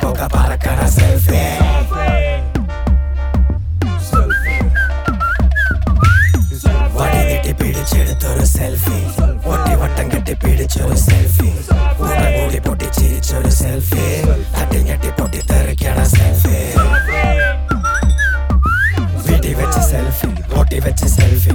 poca para cara selfie. வடிகட்டி பிடிச்செடுத்தொரு செல்ஃபி ஒட்டி வட்டம் கட்டி பிடிச்சொரு செல்ஃபி உடல் மூடி போட்டி சிரிச்சொரு செல்ஃபி தட்டி கட்டி போட்டி தருக்கடா செல்ஃபி வீட்டி வச்சு செல்ஃபி ஓட்டி வச்சு செல்ஃபி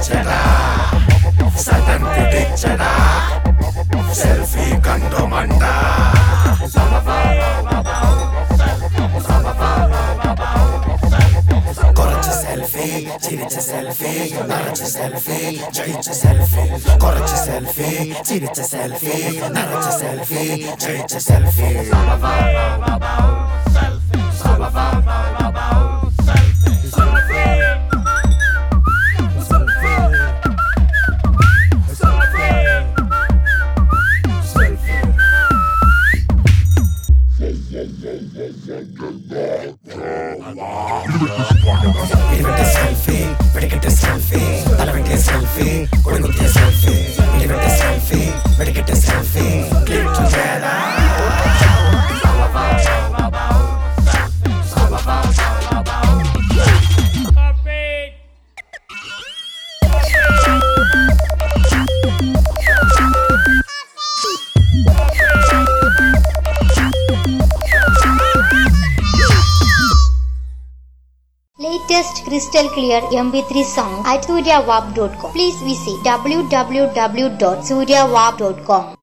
కనిపించరా సదన్ కుదించరా సెల్ఫీ కందమంట కొరచ సెల్ఫీ చిరిచ సెల్ఫీ నరచ సెల్ఫీ జయించ సెల్ఫీ కొరచ సెల్ఫీ చిరిచ సెల్ఫీ నరచ సెల్ఫీ జయించ selfie Wow. Latest crystal clear MP3 song at suryawap.com. Please visit www.suryawap.com.